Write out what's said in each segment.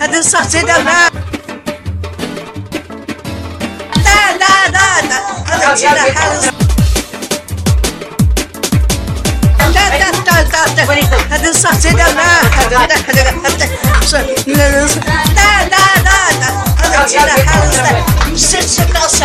هذه الصخت هذا ما لا لا لا لا هذا كذا حال لا لا لا لا هذه الصخت هذا ما لا لا لا لا هذا كذا حال الشت شت الأصل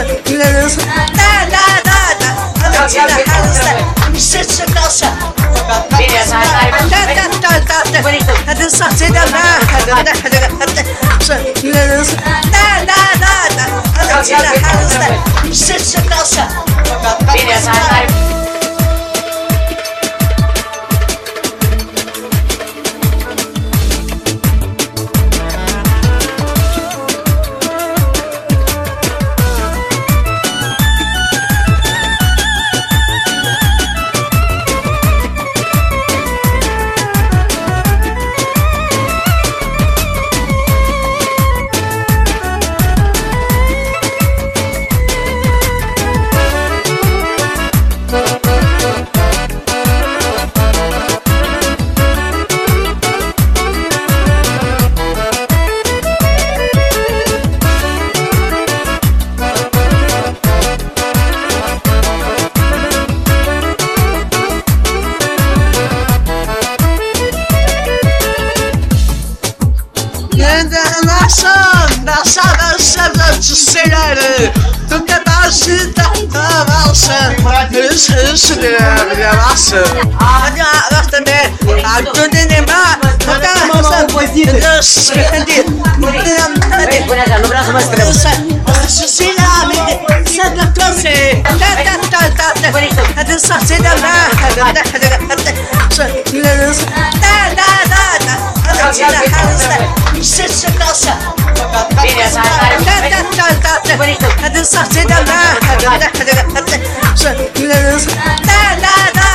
هذه صحتي لا لا لا لا لا لا dança, dança, dança, dança, senhor. Tu que dança, dança, dança. Isso, é minha massa. Ah, minha massa também. Ah, tu é é tá, tá, tá, de Neymar. Tu que dança, dança, dança. Dança, sinalmente, sendo classe. Dança, se dança. Dança, dança, dança. Dança, dança, dança. هذا الشخص ده ما هذا هذا هذا لا لا لا هذا